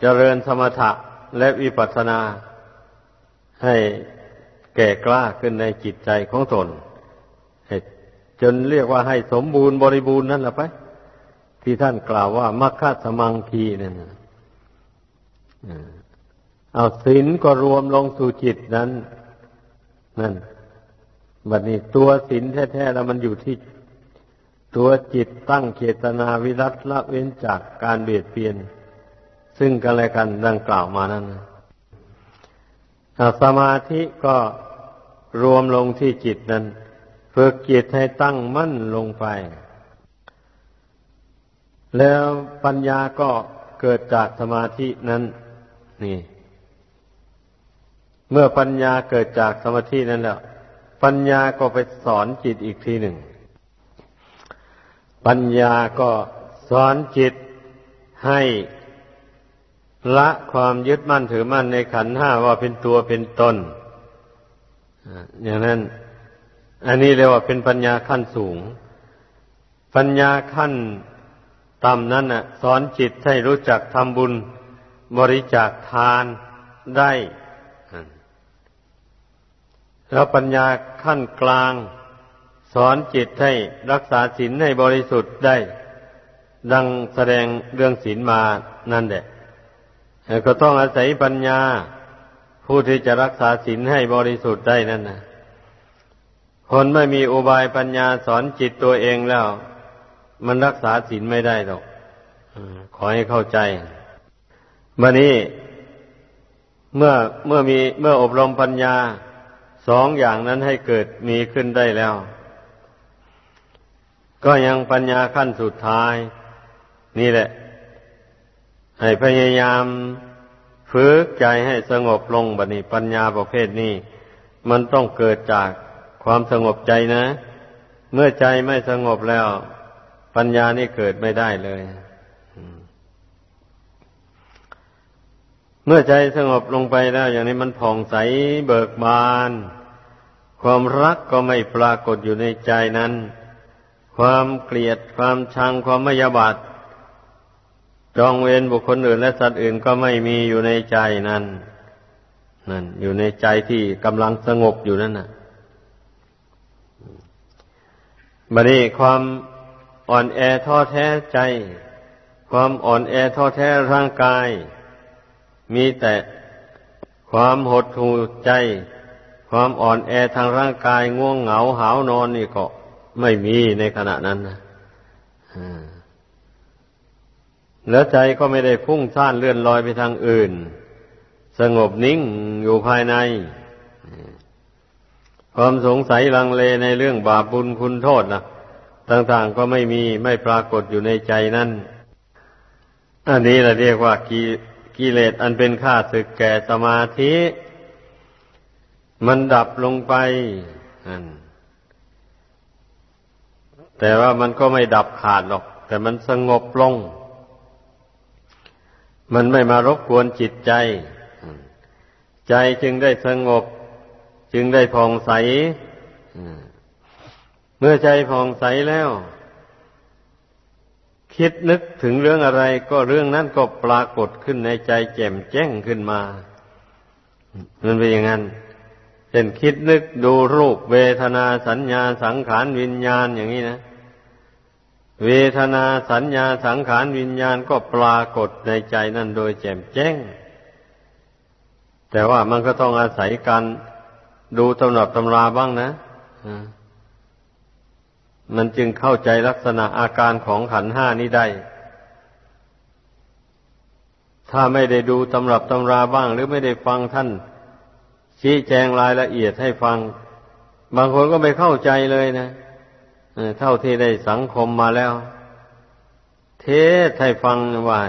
เจริญสมถะ และวิปัสสนาให้แก่กล้าขึ้นในจิตใจของตนจนเรียกว่าให้สมบูรณ์บริบูรณ์นั่นแหละไป ที่ท่านกล่าวว่ามัคคะสมังคีนั่นเอาศีลก็รวมลงสู่จิตนั้น นั่นบัดนี้ตัวศีลแท้ๆแล้วมันอยู่ที่ ตัวจิตตั้งเจตนาวิรัตละเว้นจากการเบียดเบียน ซึ่งกันและกันดังกล่าวมานั้นสมาธิก็รวมลงที่จิตนั้นฝึกจิตให้ตั้งมั่นลงไป แล้วปัญญาก็เกิดจากสมาธินั้น นี่ เมื่อปัญญาเกิดจากสมาธินั้นแล้ว ปัญญาก็ไปสอนจิตอีกทีหนึ่ง ปัญญาก็สอนจิตให้ ละความยึดมั่นถือมั่นในขันห้าว่าเป็นตัวเป็นตนอย่างนั้น อันนี้เรียกว่าเป็นปัญญาขั้นสูง ปัญญาขั้นต่ำนั้นน่ะ สอนจิตให้รู้จักทำบุญบริจาคทานได้ แล้วปัญญาขั้นกลาง สอนจิตให้รักษาศีลให้บริสุทธิ์ได้ ดังแสดงเรื่องศีลมานั่นแหละ ก็ต้องอาศัยปัญญา ผู้ที่จะรักษาศีลให้บริสุทธิ์ได้นั่นนะคนไม่มีอุบายปัญญาสอนจิตตัวเองแล้ว มันรักษาศีลไม่ได้หรอกขอให้เข้าใจบันนี้เมื่อเมื่อมีเมื่ออบรมปัญญาสองอย่างนั้นให้เกิดมีขึ้นได้แล้ว ก็ยังปัญญาขั้นสุดท้าย นี่แหละ ให้พยายามฝึกใจให้สงบลงบัดนี้ปัญญาประเภทนี้ มันต้องเกิดจากความสงบใจนะ เมื่อใจไม่สงบแล้ว ปัญญานี่เกิดไม่ได้เลย เมื่อใจสงบลงไปแล้ว อย่างนี้มันผ่องใสเบิกบาน ความรักก็ไม่ปรากฏอยู่ในใจนั้น ความเกลียดความชังความไม่ยาบาด จองเวรบุคคลอื่นและสัตว์อื่นก็ไม่มีอยู่ในใจนั้นนั่น อยู่ในใจที่กำลังสงบอยู่นั่นน่ะบัดนี้ความอ่อนแอท้อแท้ใจ ความอ่อนแอท้อแท้ร่างกาย มีแต่ความหดหู่ใจ ความอ่อนแอทางร่างกายง่วงเหงาหาวนอนนี่ก็ไม่มีในขณะนั้นนะ แล้วใจก็ไม่ได้พุ่งซ่านเลื่อนลอยไปทางอื่น สงบนิ่งอยู่ภายใน ความสงสัยลังเลในเรื่องบาปบุญคุณโทษนะต่างๆก็ไม่มีไม่ปรากฏอยู่ในใจนั่น อันนี้เราเรียกว่ากิกิเลสอันเป็นข้าศึกแก่สมาธิ มันดับลงไปแต่ว่ามันก็ไม่ดับขาดหรอก แต่มันสงบลง มันไม่มารบกวนจิตใจ ใจจึงได้สงบ จึงได้ผ่องใสเมื่อใจผ่องใสแล้ว คิดนึกถึงเรื่องอะไร ก็เรื่องนั้นก็ปรากฏขึ้นในใจแจ่มแจ้งขึ้นมามันเป็นอย่างนั้นเช่นคิดนึกดูรูปเวทนาสัญญาสังขารวิญญาณอย่างนี้นะ เวทนาสัญญาสังขารวิญญาณก็ปรากฏในใจนั่นโดยแจ่มแจ้ง แต่ว่ามันก็ต้องอาศัยการดูตำรับตำราบ้างนะมันจึงเข้าใจลักษณะอาการของขันห้านี้ได้ ถ้าไม่ได้ดูตำรับตำราบ้าง หรือไม่ได้ฟังท่าน ชี้แจงรายละเอียดให้ฟัง บางคนก็ไม่เข้าใจเลยนะเเท่าที่ได้สังคมมาแล้ว เทศให้ฟังว่า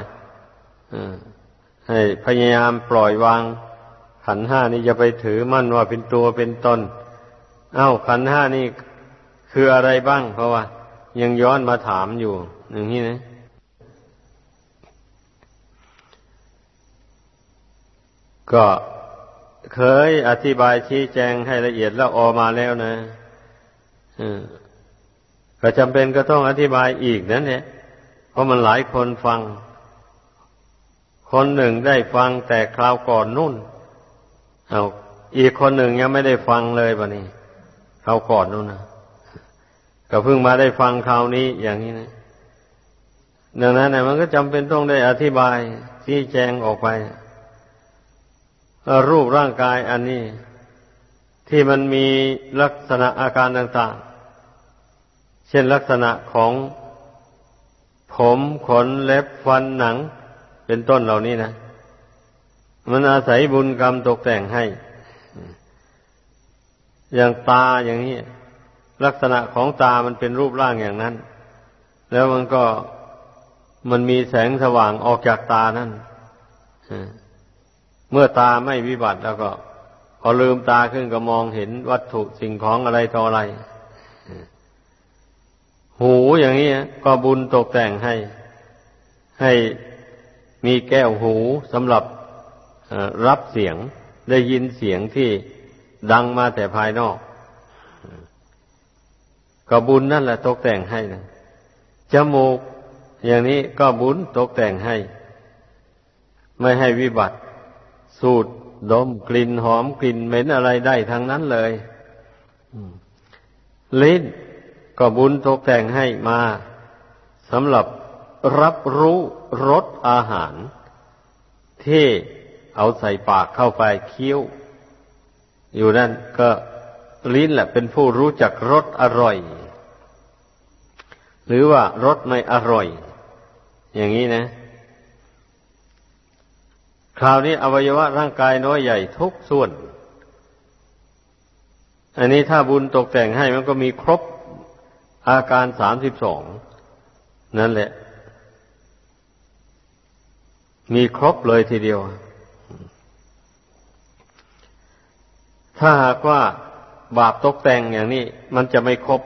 ให้พยายามปล่อยวาง ขันห้านี่จะไปถือมั่นว่าเป็นตัวเป็นตน เอา้าขันห้านี่คืออะไรบ้าง เพราะว่า ยังย้อนมาถามอยู่อย่างนี้นะก็เคยอธิบายชี้แจงให้ละเอียดแล้วออกมาแล้วนะ ก็จำเป็นก็ต้องอธิบายอีกนั่นเนี่ยเพราะมันหลายคนฟัง คนหนึ่งได้ฟังแต่คราวก่อนนู่นเอาอีกคนหนึ่งยังไม่ได้ฟังเลยบะนี่คราวก่อนนู่นนะก็เพิ่งมาได้ฟังคราวนี้อย่างนี้นะดังนั้นนะมันก็จำเป็นต้องได้อธิบายชี้แจงออกไป รูปร่างกายอันนี้ ที่มันมีลักษณะอาการต่างๆ ช่นลักษณะของผมขนเล็บฟันหนัง เป็นต้นเหล่านี้นะ มันอาศัยบุญกรรมตกแต่งให้ อย่างตาอย่างนี้ ลักษณะของตามันเป็นรูปร่างอย่างนั้น แล้วมันก็มันมีแสงสว่างออกจากตานั่นเมื่อตาไม่วิบัติแล้วก็ พอลืมตาขึ้นก็มองเห็นวัตถุสิ่งของอะไรต่ออะไร หูอย่างนี้ก็บุญตกแต่งให้ ให้มีแก้วหูสำหรับรับเสียงได้ยินเสียงที่ดังมาแต่ภายนอก ก็บุญนั่นแหละตกแต่งให้นะจมูก อย่างนี้ก็บุญตกแต่งให้ ไม่ให้วิบัติ สูดดมกลิ่นหอมกลิ่นเหม็นอะไรได้ทั้งนั้นเลยลิ้น ก็บุญตกแต่งให้มาสำหรับรับรู้รสอาหาร ที่เอาใส่ปากเข้าไปเคี้ยว อยู่นั่นก็ลิ้นแหละเป็นผู้รู้จักรสอร่อย หรือว่ารสไม่อร่อย อย่างนี้นะ คราวนี้อวัยวะร่างกายน้อยใหญ่ทุกส่วน อันนี้ถ้าบุญตกแต่งให้มันก็มีครบ อาการสามสิบสองนั่นแหละ มีครบเลยทีเดียว ถ้าหากว่าบาปตกแต่งอย่างนี้ มันจะไม่ครบ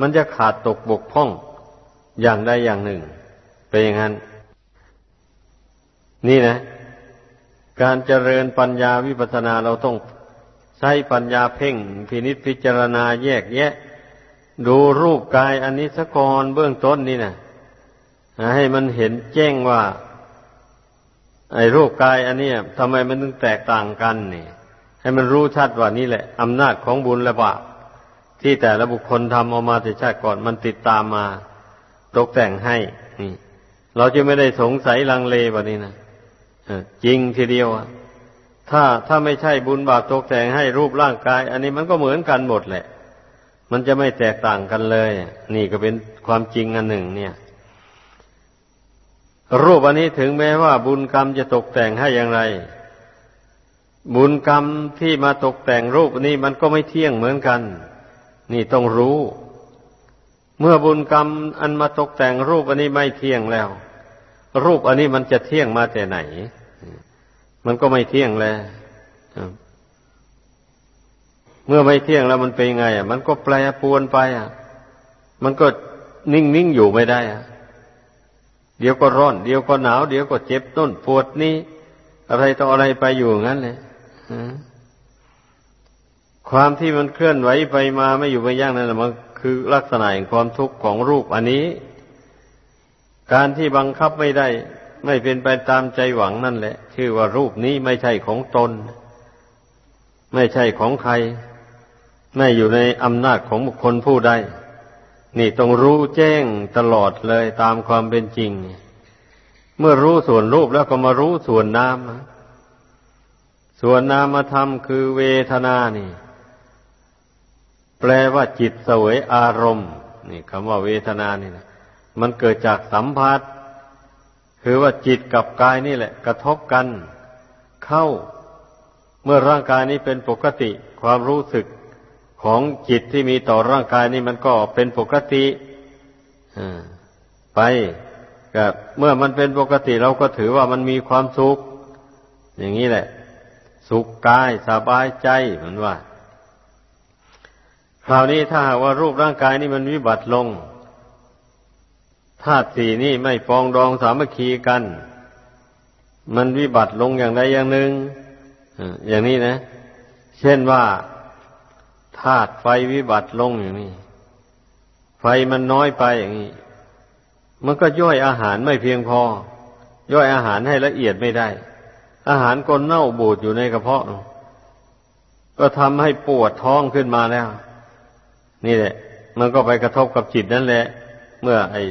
มันจะขาดตกบกพร่องอย่างใดอย่างหนึ่งเป็นอย่างนั้น นี่นะ การเจริญปัญญาวิปัสสนาเราต้องใช้ปัญญาเพ่งพินิจพิจารณาแยกแยะ ดูรูปกายอันนี้สะกอนเบื้องต้นนี่นะให้มันเห็นแจ้งว่า ไอ้รูปกายอันนี้ทำไมมันถึงแตกต่างกันนี่ ให้มันรู้ชัดว่านี่แหละอำนาจของบุญและบาปที่แต่ละบุคคลทำออกมาแต่ชาติก่อนมันติดตามมา ตกแต่งให้นี่เราจะไม่ได้สงสัยลังเลแบบนี้นะจริงทีเดียวถ้าถ้าไม่ใช่บุญบาปตกแต่งให้รูปร่างกาย อันนี้มันก็เหมือนกันหมดแหละ มันจะไม่แตกต่างกันเลย นี่ก็เป็นความจริงอันหนึ่ง เนี่ย รูปอันนี้ถึงแม้ว่า บุญกรรมจะตกแต่งให้อย่างไร บุญกรรมที่มาตกแต่งรูปนี้มันก็ไม่เที่ยงเหมือนกัน นี่ต้องรู้ เมื่อบุญกรรมอันมาตกแต่งรูปอันนี้ไม่เที่ยงแล้ว รูปอันนี้มันจะเที่ยงมาแต่ไหน มันก็ไม่เที่ยงแล้ว เมื่อไม่เที่ยงแล้วมันเป็นไง อะ มันก็แปรปวนไป อะ มันก็นิ่งนิ่งอยู่ไม่ได้ อะ เดี๋ยวก็ร้อน เดี๋ยวก็หนาว เดี๋ยวก็เจ็บต้นปวดนี่อะไรต่ออะไรไปอยู่งั้นเลยความที่มันเคลื่อนไหวไปมาไม่อยู่ไม่ยั่งนั่นแหละมันคือลักษณะแห่งความทุกข์ของรูปอันนี้ การที่บังคับไม่ได้ ไม่เป็นไปตามใจหวังนั่นแหละ ชื่อว่ารูปนี้ไม่ใช่ของตน ไม่ใช่ของใคร ไม่อยู่ในอำนาจของบุคคลผู้ใด นี่ต้องรู้แจ้งตลอดเลยตามความเป็นจริง เมื่อรู้ส่วนรูปแล้วก็มารู้ส่วนนาม ส่วนนามธรรมคือเวทนานี่ แปลว่าจิตเสวยอารมณ์นี่คำว่าเวทนานี่นะมันเกิดจากสัมผัส คือว่าจิตกับกายนี่แหละ กระทบกัน เข้า เมื่อร่างกายนี้เป็นปกติ ความรู้สึก ของจิตที่มีต่อร่างกายนี่มันก็เป็นปกติไปกับเมื่อมันเป็นปกติเราก็ถือว่ามันมีความสุข อย่างนี้แหละ สุขกายสบายใจเหมือนว่า คราวนี้ถ้าหากว่ารูปร่างกายนี่มันวิบัติลงธาตุสี่นี่ไม่ปองดองสามัคคีกัน มันวิบัติลงอย่างใดอย่างหนึ่งอย่างนี้นะ เช่นว่า ธาตุไฟวิบัติลงอย่างนี้ ไฟมันน้อยไปอย่างนี้ มันก็ย่อยอาหารไม่เพียงพอ ย่อยอาหารให้ละเอียดไม่ได้ อาหารก็เน่าบูดอยู่ในกระเพาะ ก็ทำให้ปวดท้องขึ้นมาแล้ว นี่แหละ มันก็ไปกระทบกับจิตนั่นแหละ เมื่อไอ้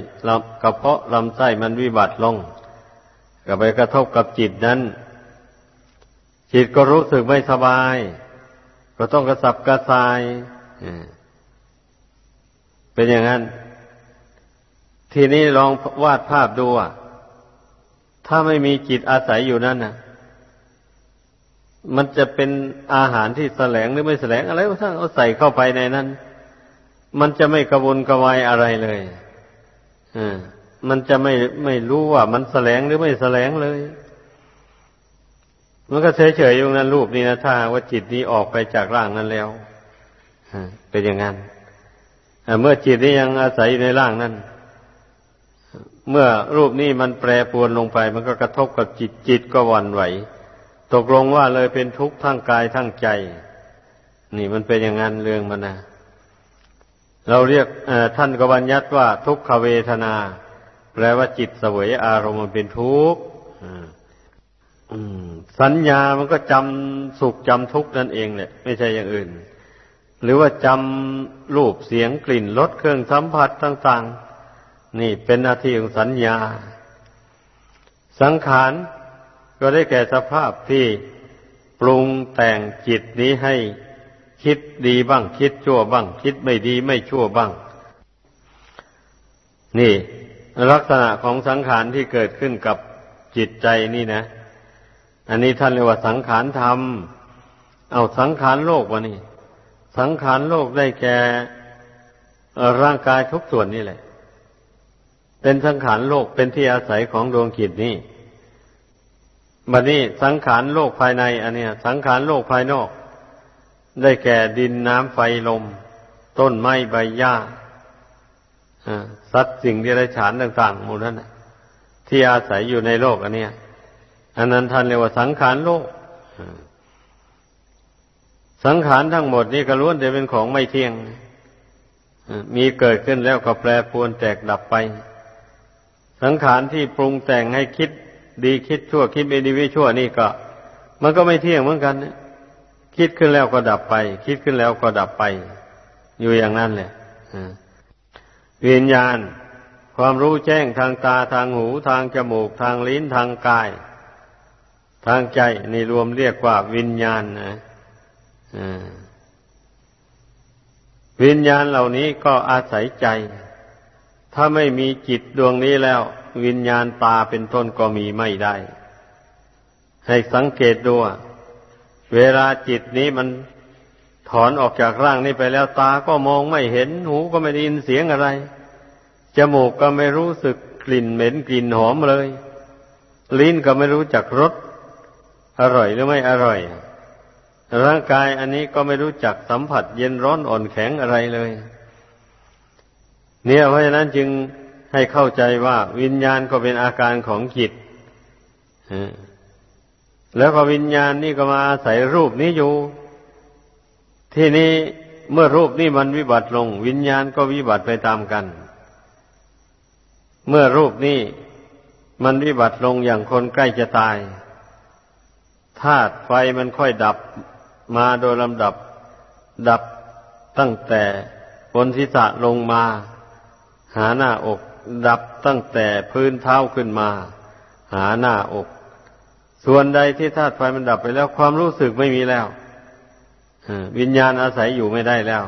กระเพาะลำไส้มันวิบัติลง ก็ไปกระทบกับจิตนั้น จิตก็รู้สึกไม่สบาย ก็ต้องกระสับกระส่ายเป็นอย่างนั้น ทีนี้ลองวาดภาพดูอะถ้าไม่มีจิตอาศัยอยู่นั่นนะมันจะเป็นอาหารที่แสลงหรือไม่แสลงอะไรก็ทั้งเอาใส่เข้าไปในนั้น มันจะไม่กระวนกระวายอะไรเลยอ่ามันจะไม่ไม่รู้ว่ามันแสลงหรือไม่แสลงเลย มันก็เฉยเฉยอยู่นั้นรูปนี้นะถ้าว่าจิตนี้ออกไปจากร่างนั้นแล้วเป็นอย่างนั้นเมื่อจิตนี้ยังอาศัยในร่างนั้น เมื่อรูปนี้มันแปรปรวนลงไป มันก็กระทบกับจิตจิตก็วันไหว ตกลงว่าเลยเป็นทุกข์ทั้งกายทั้งใจ นี่มันเป็นอย่างนั้นเรื่องมันนะเราเรียกท่านก็บัญญัติว่าทุกขเวทนา แปลว่าจิตเสวยอารมณ์มันเป็นทุกข์ สัญญามันก็จำสุขจำทุกข์นั่นเองเนี่ยไม่ใช่อย่างอื่น หรือว่าจำรูปเสียงกลิ่นรสเครื่องสัมผัสต่าง ๆ นี่เป็นหน้าที่ของสัญญา สังขารก็ได้แก่สภาพที่ปรุงแต่งจิตนี้ให้คิดดีบ้าง คิดชั่วบ้าง คิดไม่ดีไม่ชั่วบ้าง นี่ ลักษณะของสังขารที่เกิดขึ้นกับจิตใจนี่นะ อันนี้ท่านเรียกว่าสังขารธรรม เอาสังขารโลกวะนี่ สังขารโลกได้แก่ร่างกายทุกส่วนนี่แหละ เป็นสังขารโลกเป็นที่อาศัยของดวงจิตนี่บัดนี้สังขารโลกภายใน อันเนี้ย สังขารโลกภายนอก ได้แก่ดินน้ำไฟลม ต้นไม้ใบหญ้าสัตว์สิ่งที่ไรฉานต่างๆหมดนั้นที่อาศัยอยู่ในโลกอันเนี้ย อันนั้นท่านเรียกว่าสังขารโลก สังขารทั้งหมดนี้ก็ล้วนแต่เป็นของไม่เที่ยง มีเกิดขึ้นแล้วก็แปรปรวนแตกดับไป สังขารที่ปรุงแต่งให้คิดดีคิดชั่วคิดไม่ดีไม่ชั่วนี่ก็ มันก็ไม่เที่ยงเหมือนกันคิดขึ้นแล้วก็ดับไป คิดขึ้นแล้วก็ดับไป อยู่อย่างนั้นแหละวิญญาณ ความรู้แจ้งทางตาทางหูทางจมูกทางลิ้นทางกาย ทางใจนี่รวมเรียกว่าวิญญาณนะวิญญาณเหล่านี้ก็อาศัยใจ ถ้าไม่มีจิตดวงนี้แล้ว วิญญาณตาเป็นต้นก็มีไม่ได้ ให้สังเกตดูเวลาจิตนี้มันถอนออกจากร่างนี้ไปแล้วตาก็มองไม่เห็น หูก็ไม่ได้ยินเสียงอะไร จมูกก็ไม่รู้สึกกลิ่นเหม็นกลิ่นหอมเลย ลิ้นก็ไม่รู้จักรส อร่อยหรือไม่อร่อย ร่างกายอันนี้ก็ไม่รู้จักสัมผัสเย็นร้อนอ่อนแข็งอะไรเลย เนี่ยเพราะฉะนั้นจึงให้เข้าใจว่าวิญญาณก็เป็นอาการของจิตแล้วก็วิญญาณนี่ก็มาอาศัยรูปนี้อยู่ ที่นี้เมื่อรูปนี้มันวิบัติลง วิญญาณก็วิบัติไปตามกัน เมื่อรูปนี้มันวิบัติลงอย่างคนใกล้จะตาย ธาตุไฟมันค่อยดับมาโดยลำดับ ดับตั้งแต่บนศีรษะลงมา หาหน้าอก ดับตั้งแต่พื้นเท้าขึ้นมา หาหน้าอก ส่วนใดที่ธาตุไฟมันดับไปแล้วความรู้สึกไม่มีแล้ววิญญาณอาศัยอยู่ไม่ได้แล้ว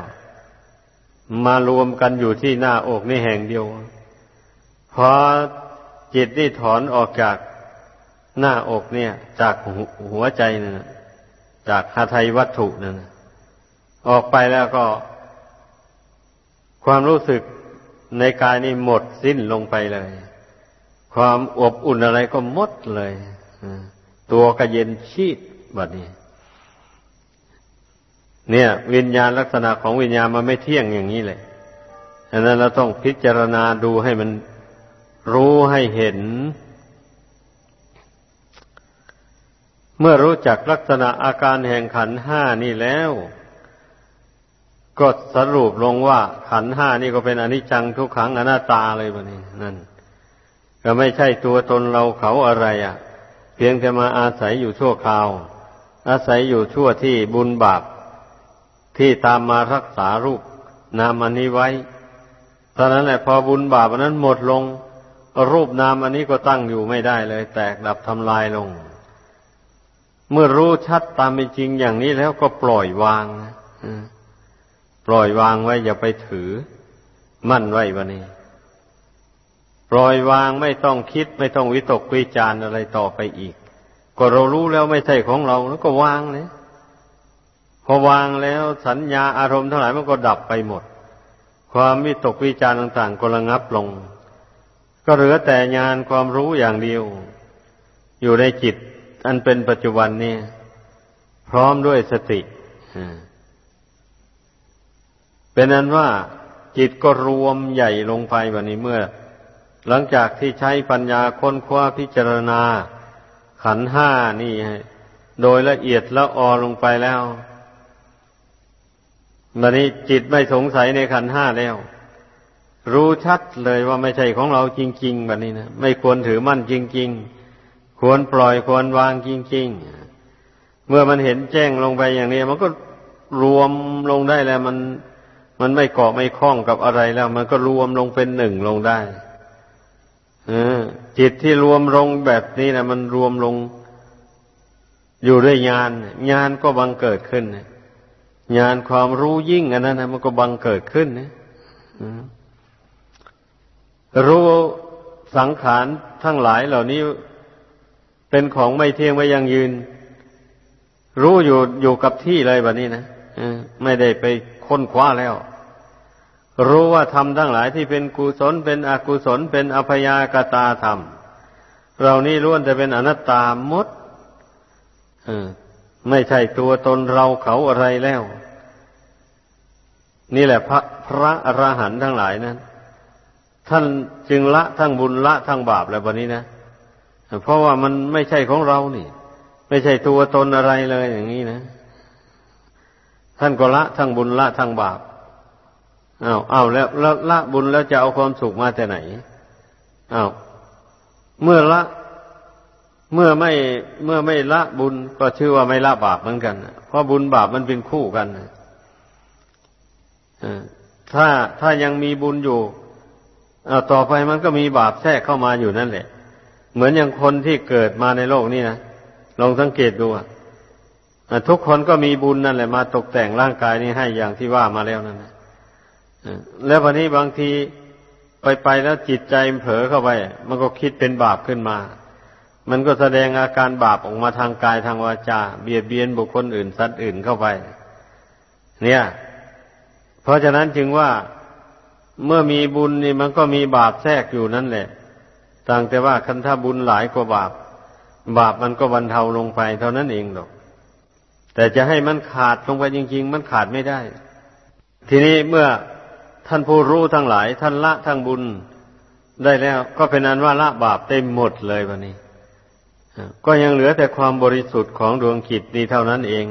มารวมกันอยู่ที่หน้าอกนี่แห่งเดียวพอจิตนี่ถอนออกจาก หน้าอกเนี่ย จากหัวใจเนั่นจากคาไทยวัตถุเนั่นออกไปแล้วก็ ความรู้สึกในกายนี่หมดสิ้นลงไปเลย ความอบอุ่นอะไรก็หมดเลยตัวก็เย็นชีดแบบนี้ เนี่ย วิญญาณลักษณะของวิญญาณมันไม่เที่ยงอย่างนี้เลยดังนั้นเราต้องพิจารณาดูให้มันรู้ให้เห็น เมื่อรู้จักลักษณะอาการแห่งขันห้านี่แล้ว ก็สรุปลงว่าขันห้านี่ก็เป็นอนิจจังทุกขังอนัตตาเลยแบบนี้นั่น ก็ไม่ใช่ตัวตนเราเขาอะไรอะ่ะ เพียงแต่มาอาศัยอยู่ชั่วคราว อาศัยอยู่ชั่วที่บุญบาปที่ตามมารักษารูปนามอันนี้ไว้ตอนนั้นแหละพอบุญบาปนั้นหมดลง รูปนามอันนี้ก็ตั้งอยู่ไม่ได้เลย แตกดับทำลายลง เมื่อรู้ชัดตามเป็นจริงอย่างนี้แล้วก็ปล่อยวางปล่อยวางไว้อย่าไปถือ มั่นไว้วะนี้ ปล่อยวางไม่ต้องคิดไม่ต้องวิตกวิจารอะไรต่อไปอีก ก็เรารู้แล้วไม่ใช่ของเราแล้วก็วางเลยพอวางแล้วสัญญาอารมณ์ทั้งหลายมันก็ดับไปหมด ความวิตกวิจารต่าง ๆ ก็ระงับลง ก็เหลือแต่ญาณความรู้อย่างเดียว อยู่ในจิต อันเป็นปัจจุบันนี้พร้อมด้วยสติเป็นนั้นว่าจิตก็รวมใหญ่ลงไปวันนี้เมื่อ หลังจากที่ใช้ปัญญาค้นคว้าพิจารณา ขันห้านี่โดยละเอียดละออลงไปแล้วบัดนี้จิตไม่สงสัยในขันห้าแล้ว รู้ชัดเลยว่าไม่ใช่ของเราจริงๆแบบนี้นะไม่ควรถือมั่นจริง ๆ ควรปล่อยควรวางจริงๆ เมื่อมันเห็นแจ้งลงไปอย่างนี้ มันก็รวมลงได้แล้วมันมันไม่เกาะไม่คล้องกับอะไรแล้ว มันก็รวมลงเป็นหนึ่งลงได้จิตที่รวมลงแบบนี้นะมันรวมลงอยู่ด้วยญาณญาณก็บังเกิดขึ้นญาณความรู้ยิ่งอันนั้นนะมันก็บังเกิดขึ้นนะรู้สังขารทั้งหลายเหล่านี้ เป็นของไม่เที่ยงไม่ยังยืน รู้อยู่อยู่กับที่เลยแบบนี้นะไม่ได้ไปค้นคว้าแล้ว รู้ว่าธรรมทั้งหลายที่เป็นกุศลเป็นอกุศลเป็นอภยากตาธรรมเรานี่ล้วนแต่เป็นอนัตตามดไม่ใช่ตัวตนเราเขาอะไรแล้ว นี่แหละพระพระอรหันต์ทั้งหลายนั้น ท่านจึงละทั้งบุญละทั้งบาปแล้ววันนี้นะ เพราะว่ามันไม่ใช่ของเรานี่ ไม่ใช่ตัวตนอะไรเลยอย่างนี้นะ ท่านก็ละทั้งบุญละทั้งบาปอ้าวอ้าวแล้วล้วละบุญแล้วจะเอาความสุขมาแต่ไหนอ้าวเมื่อละ เมื่อไม่เมื่อไม่ละบุญก็ชื่อว่าไม่ละบาปเหมือนกันเพราะบุญบาปมันเป็นคู่กันถ้าถ้ายังมีบุญอยู่ต่อไปมันก็มีบาปแทรกเข้ามาอยู่นั่นแหละ เหมือนอย่างคนที่เกิดมาในโลกนี้นะลองสังเกตดูทุกคนก็มีบุญนั่นแหละมาตกแต่งร่างกายนี้ให้อย่างที่ว่ามาแล้วนั่นแหละแล้ววันนี้บางทีไปไปแล้วจิตใจเผลอเข้าไป มันก็คิดเป็นบาปขึ้นมา มันก็แสดงอาการบาปออกมาทางกายทางวาจา เบียดเบียนบุคคลอื่นสัตว์อื่นเข้าไป เนี่ย เพราะฉะนั้นจึงว่าเมื่อมีบุญนี่มันก็มีบาปแทรกอยู่นั่นแหละ ต่างแต่ว่าคันถ้าบุญหลายกว่าบาป บาปมันก็บรรเทาลงไปเท่านั้นเองหรอกแต่จะให้มันขาดลงไปจริง ๆ มันขาดไม่ได้ ทีนี้เมื่อท่านผู้รู้ทั้งหลาย ท่านละทั้งบุญได้แล้ว ก็เป็นอันว่าละบาปเต็มหมดเลยวันนี้ก็ยังเหลือแต่ความบริสุทธิ์ของดวงขิดนี้เท่านั้นเอง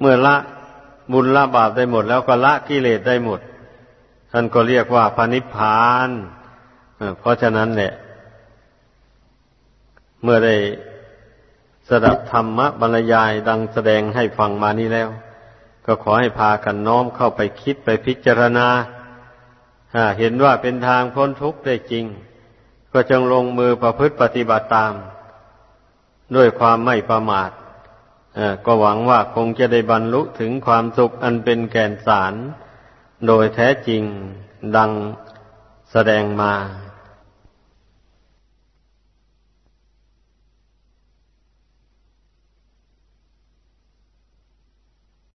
เมื่อละบุญละบาปได้หมด แล้วก็ละกิเลสได้หมด ท่านก็เรียกว่าพานิพพาน เพราะฉะนั้นแหละเมื่อได้สดับธรรมะบรรยายดังแสดงให้ฟังมานี้แล้ว ก็ขอให้พากันน้อมเข้าไปคิดไปพิจารณาเห็นว่าเป็นทางพ้นทุกข์ได้จริง ก็จงลงมือประพฤติปฏิบัติตาม ด้วยความไม่ประมาทก็หวังว่าคงจะได้บรรลุถึงความสุขอันเป็นแก่นสาร โดยแท้จริงดังแสดงมา